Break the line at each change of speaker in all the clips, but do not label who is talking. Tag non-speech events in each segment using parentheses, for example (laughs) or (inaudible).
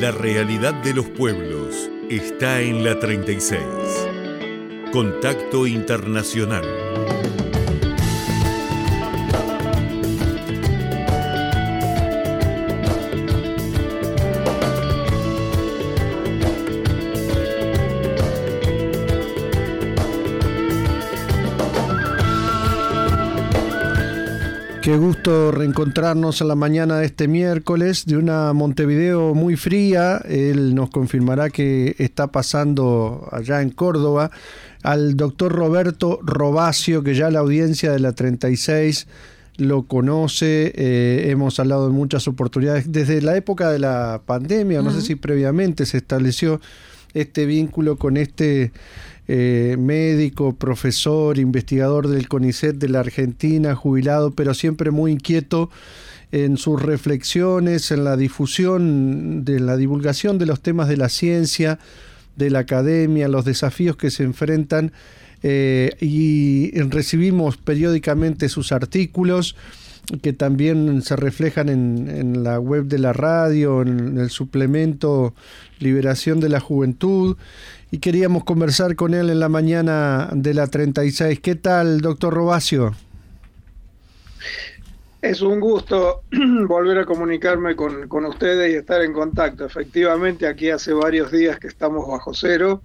La realidad de los pueblos está en la 36. Contacto Internacional.
Qué gusto reencontrarnos en la mañana de este miércoles de una Montevideo muy fría. Él nos confirmará que está pasando allá en Córdoba. Al doctor Roberto Robacio, que ya la audiencia de la 36 lo conoce. Eh, hemos hablado en muchas oportunidades. Desde la época de la pandemia, no sé si previamente se estableció este vínculo con este eh, médico, profesor, investigador del CONICET de la Argentina, jubilado, pero siempre muy inquieto en sus reflexiones, en la difusión, de la divulgación de los temas de la ciencia, de la academia, los desafíos que se enfrentan eh, y recibimos periódicamente sus artículos que también se reflejan en, en, la web de la radio, en el suplemento Liberación de la Juventud y queríamos conversar con él en la mañana de la 36. ¿Qué tal, doctor Robacio?
Es un gusto (clears throat) volver a comunicarme con, con, ustedes y estar en contacto. Efectivamente, aquí hace varios días que estamos bajo cero,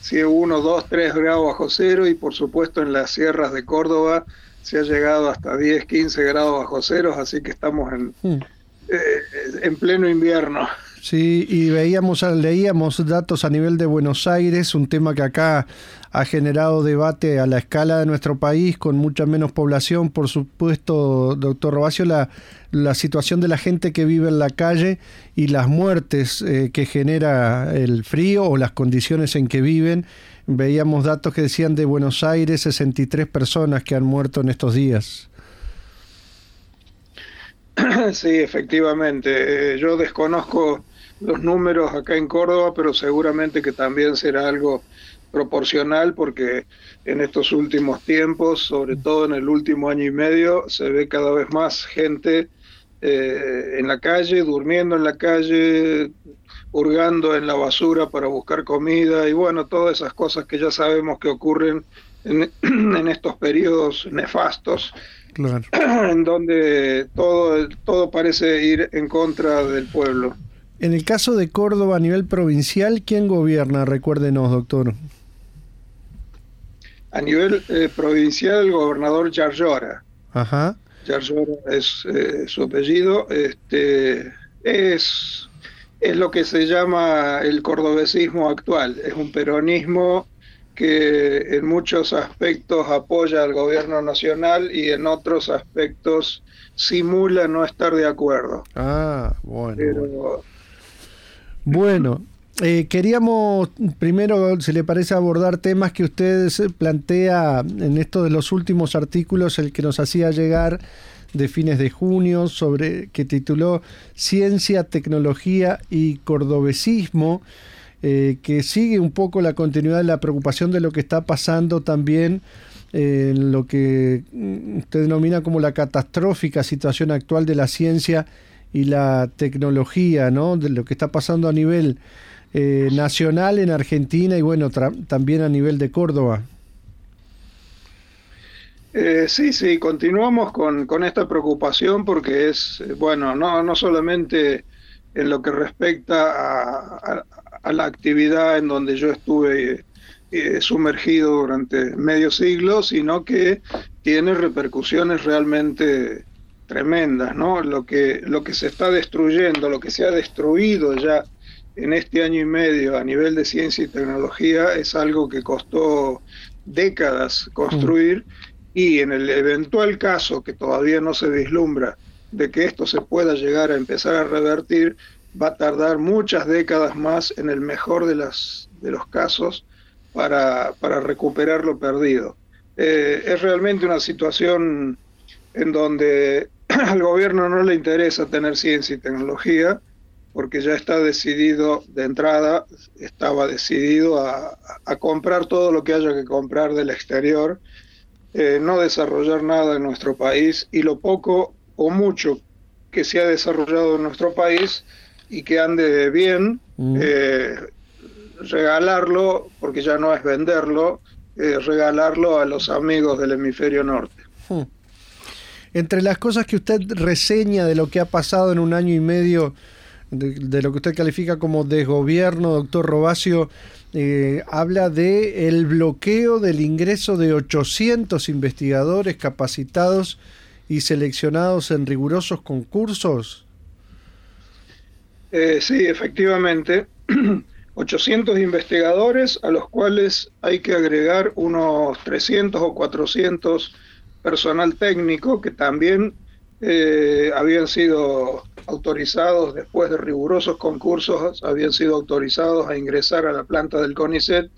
si uno, dos, tres grados bajo cero y por supuesto en las sierras de Córdoba se ha llegado hasta 10, 15 grados bajo cero, así que estamos en, hmm. eh, en pleno invierno.
Sí, y veíamos, leíamos datos a nivel de Buenos Aires, un tema que acá ha generado debate a la escala de nuestro país, con mucha menos población, por supuesto, doctor Robacio, la, la situación de la gente que vive en la calle y las muertes eh, que genera el frío o las condiciones en que viven. Veíamos datos que decían de Buenos Aires 63 personas que han muerto en estos días. (clears throat)
Sí, efectivamente. Eh, yo desconozco los números acá en Córdoba, pero seguramente que también será algo proporcional porque en estos últimos tiempos, sobre todo en el último año y medio, se ve cada vez más gente eh, en la calle, durmiendo en la calle, hurgando en la basura para buscar comida y bueno, todas esas cosas que ya sabemos que ocurren en, (clears throat) en estos periodos nefastos. (clears throat) en donde todo, todo parece ir en contra del pueblo.
En el caso de Córdoba a nivel provincial, ¿quién gobierna? Recuérdenos, doctor.
A nivel eh, provincial, el gobernador Yarlora.
Ajá.
Yarlora es eh, su apellido. Este, es, es lo que se llama el cordobesismo actual. Es un peronismo que en muchos aspectos apoya al gobierno nacional y en otros aspectos simula no estar de acuerdo.
Ah, bueno. Bueno, eh, queríamos primero, si le parece, abordar temas que usted plantea en estos de los últimos artículos, el que nos hacía llegar de fines de junio, sobre que tituló Ciencia, Tecnología y Cordobesismo, eh, que sigue un poco la continuidad de la preocupación de lo que está pasando también en lo que mm, usted denomina como la catastrófica situación actual de la ciencia y la tecnología, ¿no? De lo que está pasando a nivel eh, nacional en Argentina y bueno, también a nivel de Córdoba.
Eh, sí, sí, continuamos con, con, esta preocupación porque es, eh, bueno, no, no solamente en lo que respecta a, a, la actividad en donde yo estuve sumergido durante medio siglo, sino que tiene repercusiones realmente tremendas, ¿no? Lo que, lo que se está destruyendo, lo que se ha destruido ya en este año y medio a nivel de ciencia y tecnología es algo que costó décadas construir y en el eventual caso que todavía no se vislumbra de que esto se pueda llegar a empezar a revertir, va a tardar muchas décadas más en el mejor de, las, de los casos para, para recuperar lo perdido. Eh, es realmente una situación en donde (clears throat) al gobierno no le interesa tener ciencia y tecnología porque ya está decidido de entrada, estaba decidido a, comprar todo lo que haya que comprar del exterior no desarrollar nada en nuestro país y lo poco o mucho que se ha desarrollado en nuestro país y que ande bien, mm. regalarlo, porque ya no es venderlo, regalarlo a los amigos del hemisferio norte. Hmm.
Entre las cosas que usted reseña de lo que ha pasado en un año y medio, de, lo que usted califica como desgobierno, doctor Robacio, eh, habla de el bloqueo del ingreso de 800 investigadores capacitados y seleccionados en rigurosos concursos.
Eh, sí, efectivamente. (clears throat) 800 investigadores a los cuales hay que agregar unos 300 o 400 personal técnico que también eh, habían sido autorizados después de rigurosos concursos, habían sido autorizados a ingresar a la planta del CONICET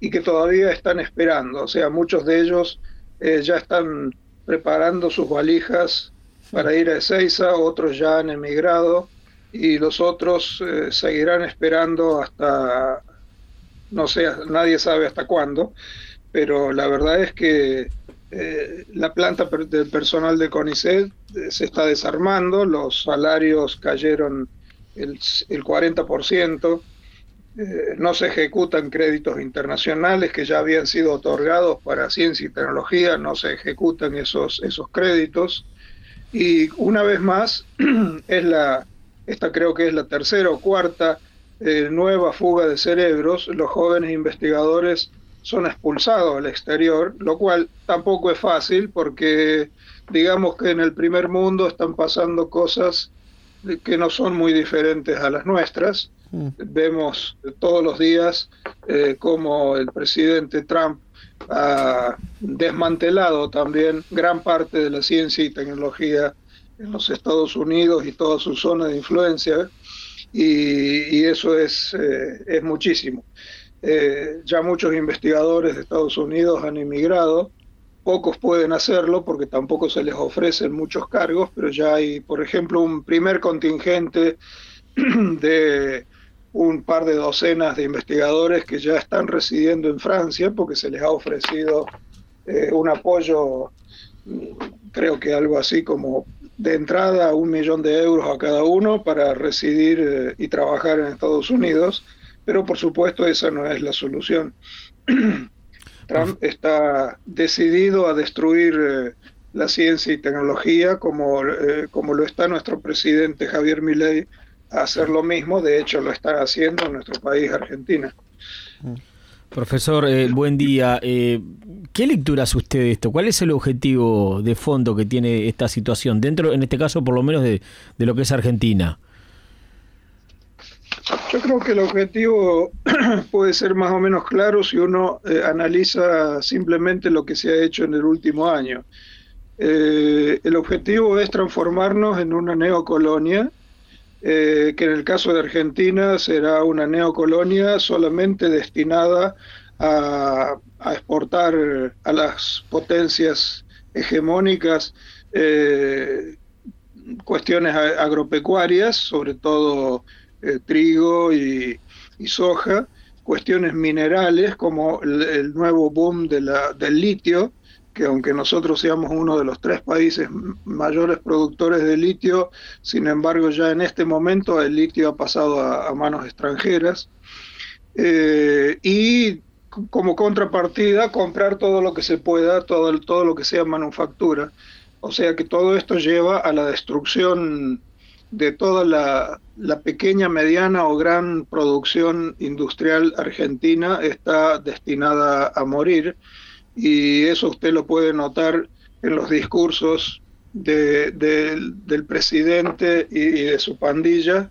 y que todavía están esperando. O sea, muchos de ellos eh, ya están preparando sus valijas para ir a Ezeiza, otros ya han emigrado y los otros eh, seguirán esperando hasta, no sé, nadie sabe hasta cuándo, pero la verdad es que eh, la planta del personal de CONICET se está desarmando, los salarios cayeron el, el 40%, eh, no se ejecutan créditos internacionales que ya habían sido otorgados para ciencia y tecnología, no se ejecutan esos, esos créditos. Y una vez más, (clears throat) es la, esta creo que es la tercera o cuarta nueva fuga de cerebros, los jóvenes investigadores son expulsados al exterior, lo cual tampoco es fácil porque digamos que en el primer mundo están pasando cosas que no son muy diferentes a las nuestras. Mm. Vemos todos los días eh, cómo el presidente Trump ha desmantelado también gran parte de la ciencia y tecnología en los Estados Unidos y toda su zona de influencia, y, eso es, eh, es muchísimo. Eh, ya muchos investigadores de Estados Unidos han emigrado, pocos pueden hacerlo porque tampoco se les ofrecen muchos cargos, pero ya hay, por ejemplo, un primer contingente (clears throat) de un par de docenas de investigadores que ya están residiendo en Francia porque se les ha ofrecido eh, un apoyo, creo que algo así como de entrada un millón de euros a cada uno para residir eh, y trabajar en Estados Unidos pero por supuesto esa no es la solución. (clears throat) Trump está decidido a destruir eh, la ciencia y tecnología como, eh, como lo está nuestro presidente Javier Milei a hacer lo mismo, de hecho lo está haciendo en nuestro país, Argentina.
Profesor, eh, buen día. ¿Qué lectura hace usted de esto? ¿Cuál es el objetivo de fondo que tiene esta situación, dentro, en este caso, por lo menos, de, de lo que es Argentina?
Yo creo que el objetivo (clears throat) puede ser más o menos claro si uno eh, analiza simplemente lo que se ha hecho en el último año. Eh, el objetivo es transformarnos en una neocolonia, eh, que en el caso de Argentina será una neocolonia solamente destinada a, a exportar a las potencias hegemónicas cuestiones agropecuarias, sobre todo eh, trigo y, soja, cuestiones minerales como el, nuevo boom del litio, que aunque nosotros seamos uno de los tres países mayores productores de litio, sin embargo ya en este momento el litio ha pasado a, manos extranjeras. Eh, y como contrapartida comprar todo lo que se pueda, todo, todo lo que sea manufactura. O sea que todo esto lleva a la destrucción de toda la, pequeña, mediana o gran producción industrial argentina está destinada a morir y eso usted lo puede notar en los discursos del presidente y, de su pandilla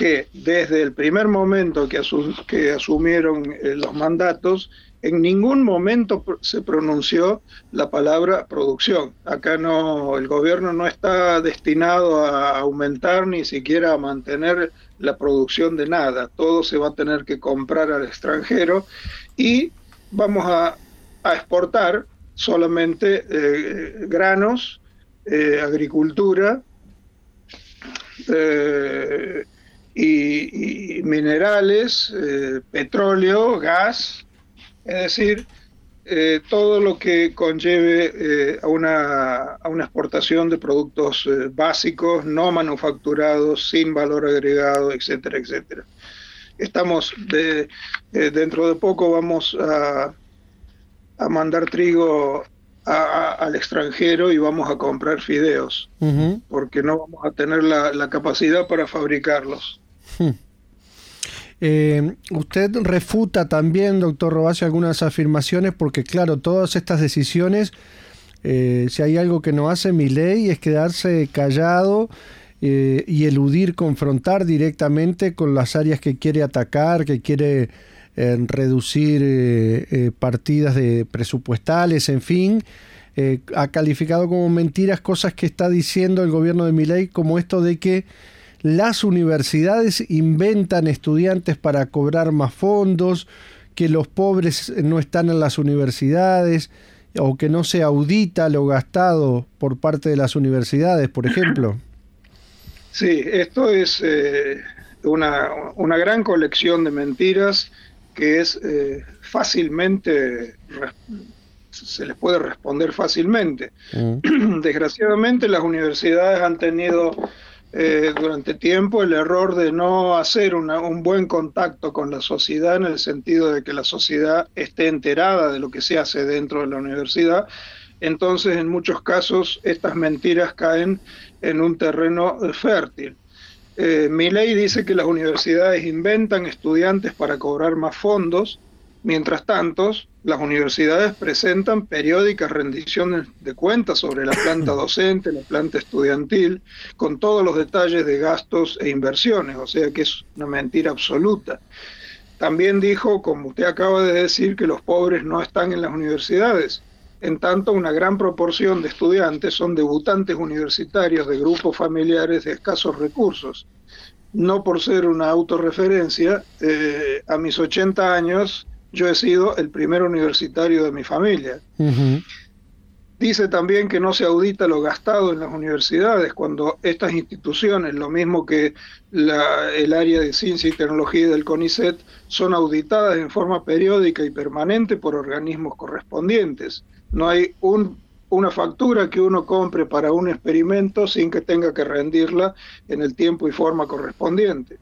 que desde el primer momento que, asumieron eh, los mandatos en ningún momento se pronunció la palabra producción. Acá no, el gobierno no está destinado a aumentar ni siquiera a mantener la producción de nada. Todo se va a tener que comprar al extranjero y vamos a, exportar solamente eh, granos, eh, agricultura eh, y, minerales, petróleo, gas, es decir, eh, todo lo que conlleve eh, a, una, a, una, exportación de productos eh, básicos, no manufacturados, sin valor agregado, etcétera, etcétera. Estamos, de, dentro de poco vamos a, a mandar trigo al extranjero y vamos a comprar fideos, porque no vamos a tener la, la capacidad para fabricarlos. Hmm.
Eh, usted refuta también, doctor Robasio, algunas afirmaciones, porque claro, todas estas decisiones, eh, si hay algo que no hace mi ley, es quedarse callado eh, y eludir, confrontar directamente con las áreas que quiere atacar, que quiere reducir partidas de presupuestales, en fin. ha calificado como mentiras cosas que está diciendo el gobierno de Milei, como esto de que las universidades inventan estudiantes para cobrar más fondos, que los pobres no están en las universidades o que no se audita lo gastado por parte de las universidades, por ejemplo.
Sí, esto es eh, una, una, gran colección de mentiras que es eh, fácilmente, se les puede responder fácilmente. Mm. (clears throat) Desgraciadamente las universidades han tenido eh, durante tiempo el error de no hacer un buen contacto con la sociedad en el sentido de que la sociedad esté enterada de lo que se hace dentro de la universidad. Entonces, en muchos casos, estas mentiras caen en un terreno fértil. Eh, mi ley dice que las universidades inventan estudiantes para cobrar más fondos, mientras tanto, las universidades presentan periódicas rendiciones de cuentas sobre la planta (laughs) docente, la planta estudiantil, con todos los detalles de gastos e inversiones, o sea que es una mentira absoluta. También dijo, como usted acaba de decir, que los pobres no están en las universidades. En tanto, una gran proporción de estudiantes son debutantes universitarios de grupos familiares de escasos recursos. No por ser una autorreferencia, eh, a mis 80 años yo he sido el primer universitario de mi familia. Dice también que no se audita lo gastado en las universidades cuando estas instituciones, lo mismo que el área de ciencia y tecnología del CONICET, son auditadas en forma periódica y permanente por organismos correspondientes. No hay una factura que uno compre para un experimento sin que tenga que rendirla en el tiempo y forma correspondiente.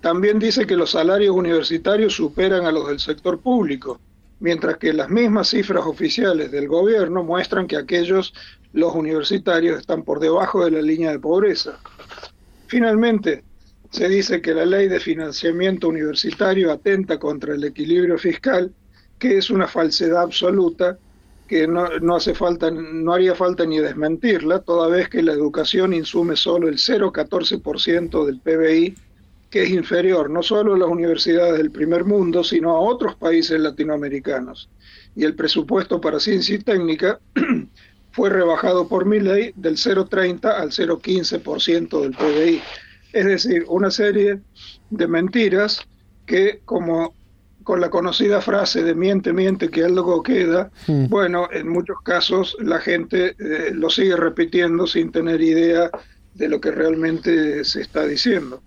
También dice que los salarios universitarios superan a los del sector público, mientras que las mismas cifras oficiales del gobierno muestran que aquellos, los universitarios, están por debajo de la línea de pobreza. Finalmente, se dice que la ley de financiamiento universitario atenta contra el equilibrio fiscal, que es una falsedad absoluta que no, no, hace falta, no haría falta ni desmentirla, toda vez que la educación insume solo el 0,14% del PBI que es inferior no solo a las universidades del primer mundo, sino a otros países latinoamericanos. Y el presupuesto para ciencia y técnica (clears throat) fue rebajado por mi ley del 0,30 al 0,15% del PBI. Es decir, una serie de mentiras que, como con la conocida frase de miente, miente, que algo queda, bueno, en muchos casos la gente eh, lo sigue repitiendo sin tener idea de lo que realmente se está diciendo.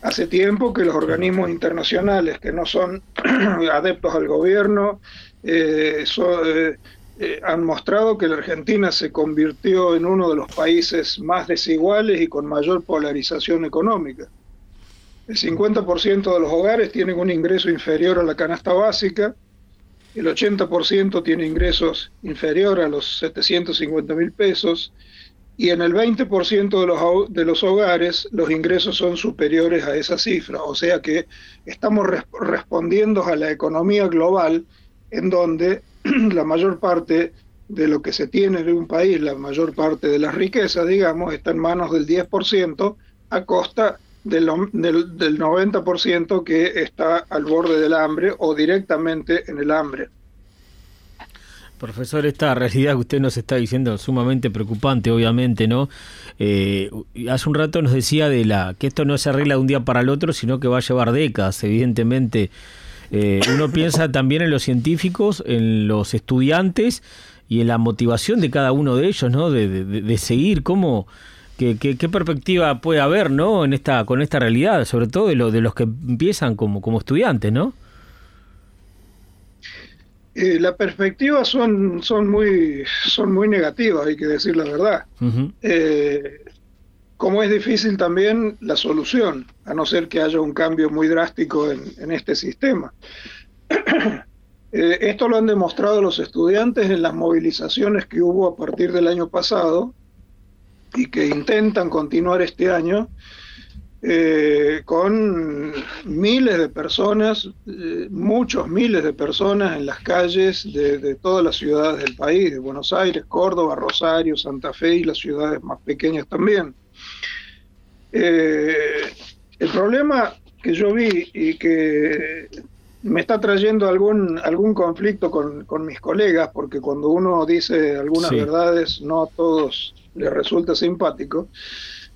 Hace tiempo que los organismos internacionales que no son (clears throat) adeptos al gobierno eh, eh, eh, han mostrado que la Argentina se convirtió en uno de los países más desiguales y con mayor polarización económica. El 50% de los hogares tienen un ingreso inferior a la canasta básica, el 80% tiene ingresos inferior a los 750 mil pesos y en el 20% de los, de los hogares los ingresos son superiores a esa cifra. O sea que estamos respondiendo a la economía global en donde (clears throat) la mayor parte de lo que se tiene en un país, la mayor parte de las riquezas, digamos, está en manos del 10% a costa del, del, del 90% que está al borde del hambre o directamente en el hambre.
Profesor, esta realidad que usted nos está diciendo sumamente preocupante, obviamente, ¿no? Eh, hace un rato nos decía de la que esto no se arregla de un día para el otro, sino que va a llevar décadas, evidentemente. Eh, uno piensa también en los científicos, en los estudiantes y en la motivación de cada uno de ellos, ¿no? De, seguir, cómo, qué, qué, perspectiva puede haber, ¿no? En esta, con esta realidad, sobre todo de, lo, de los que empiezan como, como estudiantes, ¿no?
Eh, las perspectivas son, son, muy, son muy negativas, hay que decir la verdad. Eh, como es difícil también la solución, a no ser que haya un cambio muy drástico en, este sistema. (clears throat) Eh, esto lo han demostrado los estudiantes en las movilizaciones que hubo a partir del año pasado y que intentan continuar este año eh, con miles de personas, eh, muchos miles de personas en las calles de, todas las ciudades del país, de Buenos Aires, Córdoba, Rosario, Santa Fe y las ciudades más pequeñas también. Eh, el problema que yo vi y que me está trayendo algún, algún conflicto con, mis colegas, porque cuando uno dice algunas verdades no a todos les resulta simpático,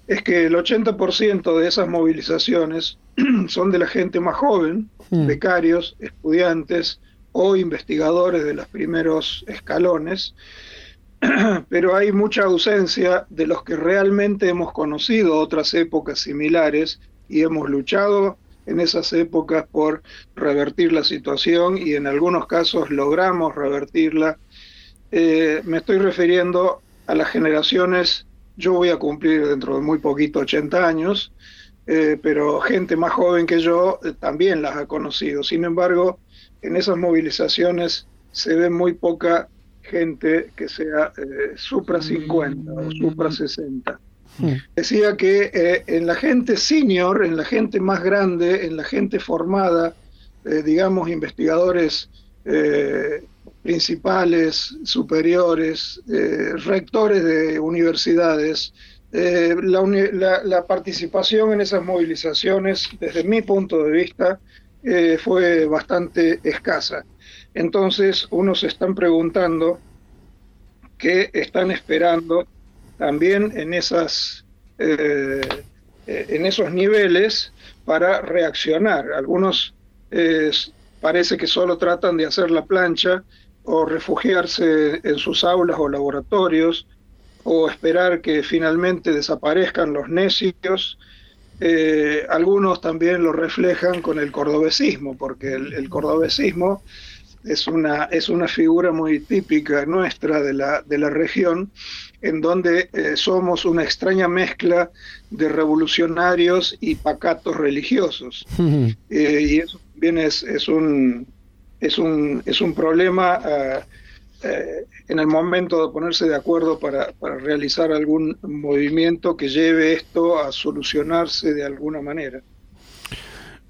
es que el 80% de esas movilizaciones (clears throat) son de la gente más joven, mm. becarios, estudiantes o investigadores de los primeros escalones, (clears throat) pero hay mucha ausencia de los que realmente hemos conocido otras épocas similares y hemos luchado en esas épocas por revertir la situación y en algunos casos logramos revertirla. Eh, me estoy refiriendo a las generaciones yo voy a cumplir dentro de muy poquito 80 años, eh, pero gente más joven que yo eh, también las ha conocido. Sin embargo, en esas movilizaciones se ve muy poca gente que sea eh, supra 50 o supra 60. Mm. Decía que en la gente senior, en la gente más grande, en la gente formada, digamos, investigadores principales, superiores, eh, rectores de universidades. Eh, la, participación en esas movilizaciones, desde mi punto de vista, eh, fue bastante escasa. Entonces, unos se están preguntando qué están esperando también en, esas, en esos niveles para reaccionar. Algunos parece que solo tratan de hacer la plancha o refugiarse en sus aulas o laboratorios, o esperar que finalmente desaparezcan los necios. Eh, algunos también lo reflejan con el cordobesismo, porque el, cordobesismo es una, es una figura muy típica nuestra de la, de la región, en donde eh, somos una extraña mezcla de revolucionarios y pacatos religiosos. (laughs) Eh, y eso también es, es un, es un, es un problema eh, eh, en el momento de ponerse de acuerdo para, realizar algún movimiento que lleve esto a solucionarse de alguna manera.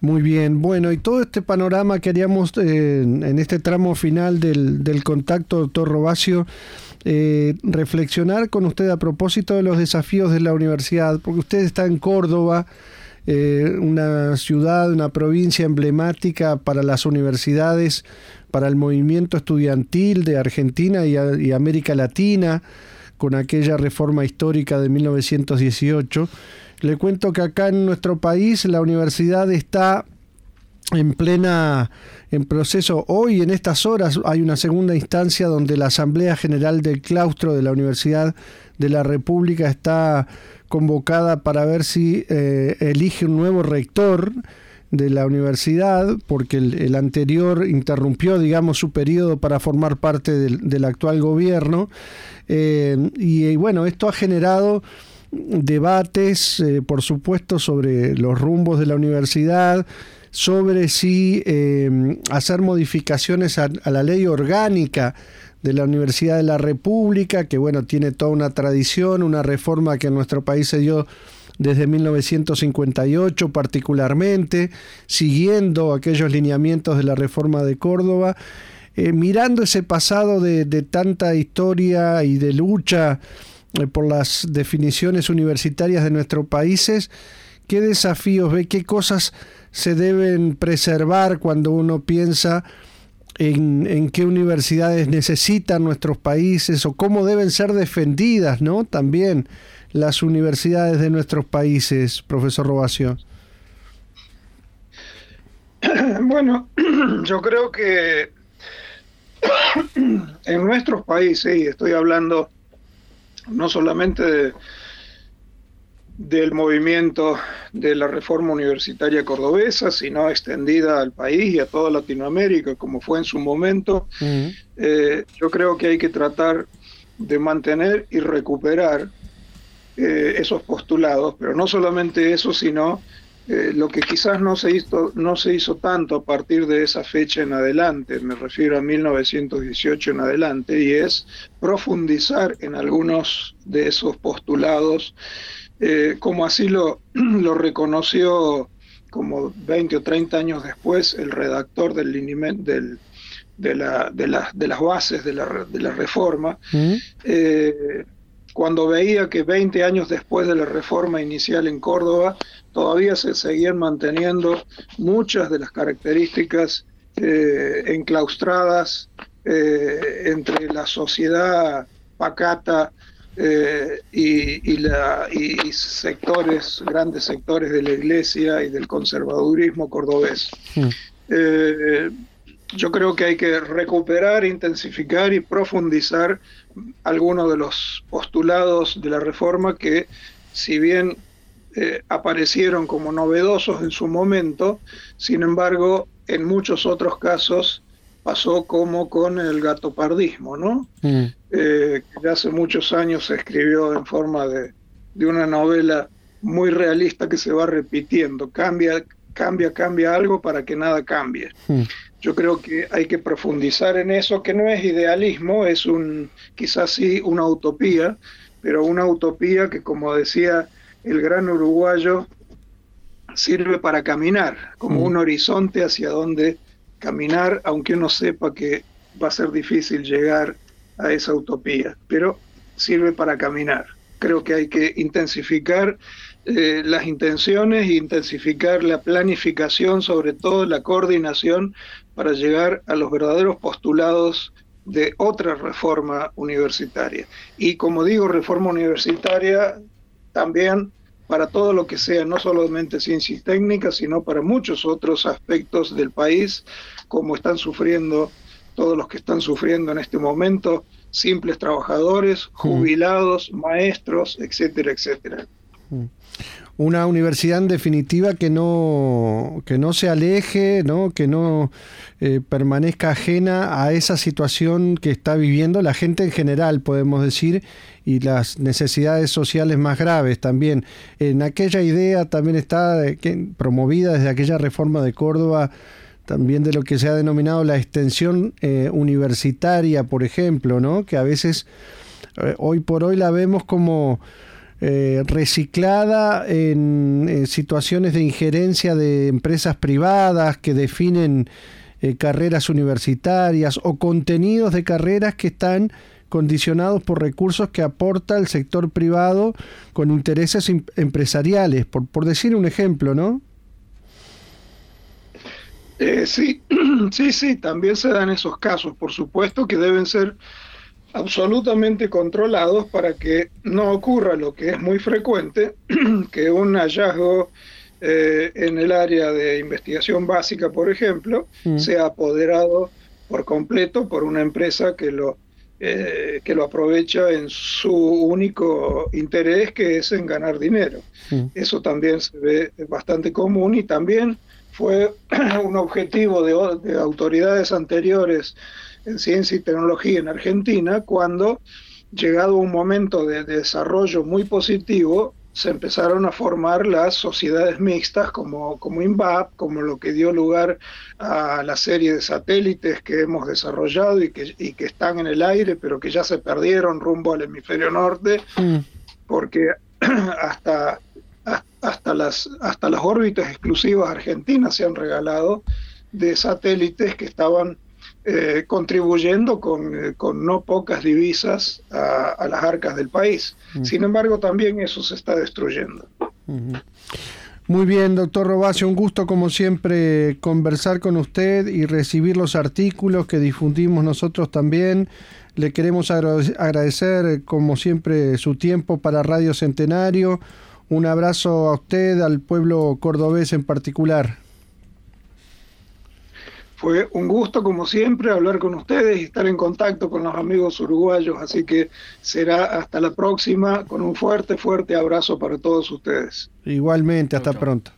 Muy bien, bueno, y todo este panorama queríamos eh, en este tramo final del, del contacto, doctor Robacio, reflexionar con usted a propósito de los desafíos de la universidad, porque usted está en Córdoba, eh, una ciudad, una provincia emblemática para las universidades, para el movimiento estudiantil de Argentina y, América Latina, con aquella reforma histórica de 1918. Le cuento que acá en nuestro país la universidad está en plena en proceso hoy en estas horas hay una segunda instancia donde la Asamblea General del Claustro de la Universidad de la República está convocada para ver si eh, elige un nuevo rector de la universidad, porque el, anterior interrumpió, digamos, su periodo para formar parte del, actual gobierno. Eh, y, bueno, esto ha generado debates, eh, por supuesto, sobre los rumbos de la universidad, sobre si hacer modificaciones a la ley orgánica de la Universidad de la República, que bueno, tiene toda una tradición, una reforma que en nuestro país se dio desde 1958 particularmente, siguiendo aquellos lineamientos de la reforma de Córdoba, eh, mirando ese pasado de, tanta historia y de lucha eh, por las definiciones universitarias de nuestros países, ¿qué desafíos ve, qué cosas se deben preservar cuando uno piensa en, qué universidades necesitan nuestros países o cómo deben ser defendidas, ¿no? También las universidades de nuestros países, profesor Robación. (clears throat)
Bueno, (clears throat) yo creo que (clears throat) en nuestros países, y estoy hablando no solamente del movimiento de la reforma universitaria cordobesa, sino extendida al país y a toda Latinoamérica, como fue en su momento. Eh, yo creo que hay que tratar de mantener y recuperar eh, esos postulados, pero no solamente eso, sino eh, lo que quizás no se, hizo, no se hizo tanto a partir de esa fecha en adelante, me refiero a 1918 en adelante, y es profundizar en algunos de esos postulados eh, como así lo, (clears throat) lo reconoció como 20 o 30 años después el redactor del, del de, la, de, de, las bases de la, de la reforma, mm. eh, cuando veía que 20 años después de la reforma inicial en Córdoba, todavía se seguían manteniendo muchas de las características eh, enclaustradas entre la sociedad pacata eh, y, la, y, sectores, grandes sectores de la iglesia y del conservadurismo cordobés. Hmm. Eh, yo creo que hay que recuperar, intensificar y profundizar algunos de los postulados de la reforma que, si bien eh, aparecieron como novedosos en su momento, sin embargo, en muchos otros casos pasó como con el gatopardismo, ¿no? Mm. Eh, que hace muchos años se escribió en forma de, una novela muy realista que se va repitiendo, cambia, cambia, cambia algo para que nada cambie. Mm. Yo creo que hay que profundizar en eso, que no es idealismo, es un, quizás sí una utopía, pero una utopía que, como decía el gran uruguayo, sirve para caminar, como mm. un horizonte hacia donde caminar, aunque uno sepa que va a ser difícil llegar a esa utopía, pero sirve para caminar. Creo que hay que intensificar eh, las intenciones e intensificar la planificación, sobre todo la coordinación, para llegar a los verdaderos postulados de otra reforma universitaria. Y como digo, reforma universitaria también para todo lo que sea, no solamente ciencias técnicas, sino para muchos otros aspectos del país, como están sufriendo todos los que están sufriendo en este momento, simples trabajadores, mm. jubilados, maestros, etcétera, etcétera. Mm
una universidad en definitiva que no, que no se aleje, ¿no? que no eh, permanezca ajena a esa situación que está viviendo la gente en general, podemos decir, y las necesidades sociales más graves también. En aquella idea también está promovida desde aquella reforma de Córdoba también de lo que se ha denominado la extensión eh, universitaria, por ejemplo, ¿no? que a veces eh, hoy por hoy la vemos como eh, reciclada en, situaciones de injerencia de empresas privadas que definen eh, carreras universitarias o contenidos de carreras que están condicionados por recursos que aporta el sector privado con intereses empresariales, por, por decir un ejemplo, ¿no?
Eh, sí, (clears throat) sí, sí, también se dan esos casos, por supuesto que deben ser absolutamente controlados para que no ocurra lo que es muy frecuente, (clears throat) que un hallazgo eh, en el área de investigación básica, por ejemplo, mm. sea apoderado por completo por una empresa que lo, eh, que lo aprovecha en su único interés, que es en ganar dinero. Mm. Eso también se ve bastante común y también fue (clears throat) un objetivo de, de autoridades anteriores en ciencia y tecnología en Argentina cuando, llegado un momento de, desarrollo muy positivo, se empezaron a formar las sociedades mixtas como, como INVAP, como lo que dio lugar a la serie de satélites que hemos desarrollado y que, y que están en el aire, pero que ya se perdieron rumbo al hemisferio norte, mm. porque (clears throat) hasta, hasta, las, hasta las órbitas exclusivas argentinas se han regalado de satélites que estaban eh, contribuyendo eh, con, no pocas divisas a, las arcas del país. Sin embargo, también eso se está destruyendo.
Muy bien, doctor Robacio, un gusto como siempre conversar con usted y recibir los artículos que difundimos nosotros también. Le queremos agradecer como siempre su tiempo para Radio Centenario. Un abrazo a usted, al pueblo cordobés en particular.
Fue un gusto, como siempre, hablar con ustedes y estar en contacto con los amigos uruguayos, así que será hasta la próxima con un fuerte, fuerte abrazo para todos ustedes.
Igualmente, hasta pronto.